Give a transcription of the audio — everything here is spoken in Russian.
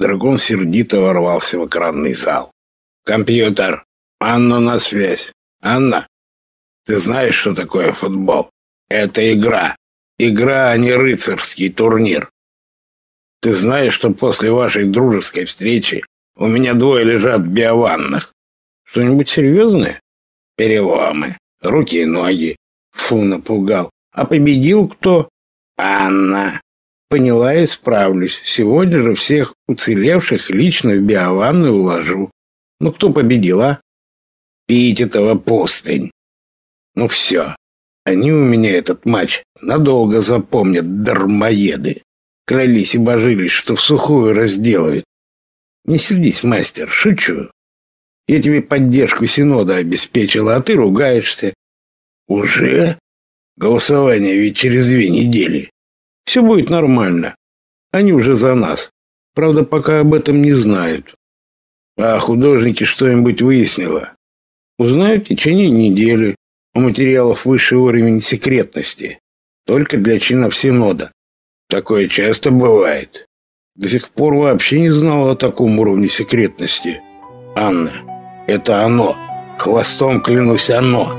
Дракон сердито ворвался в экранный зал. «Компьютер! Анна на связь! Анна, ты знаешь, что такое футбол? Это игра. Игра, а не рыцарский турнир. Ты знаешь, что после вашей дружеской встречи у меня двое лежат в биованнах? Что-нибудь серьезное? Переломы, руки и ноги. Фу, напугал. А победил кто? Анна. Поняла и справлюсь. Сегодня же всех уцелевших лично в биованную уложу. Ну кто победил, а? Пить этого пустынь. Ну все. Они у меня этот матч надолго запомнят, дармоеды. Клялись и божились, что в сухую разделают. Не сердись, мастер, шучу. Я тебе поддержку Синода обеспечила, а ты ругаешься. Уже? Голосование ведь через две недели. Все будет нормально. Они уже за нас. Правда, пока об этом не знают. А художники что-нибудь выяснило? Узнают в течение недели. У материалов высший уровень секретности. Только для членов Синода. Такое часто бывает. До сих пор вообще не знал о таком уровне секретности. Анна, это оно. Хвостом клянусь оно.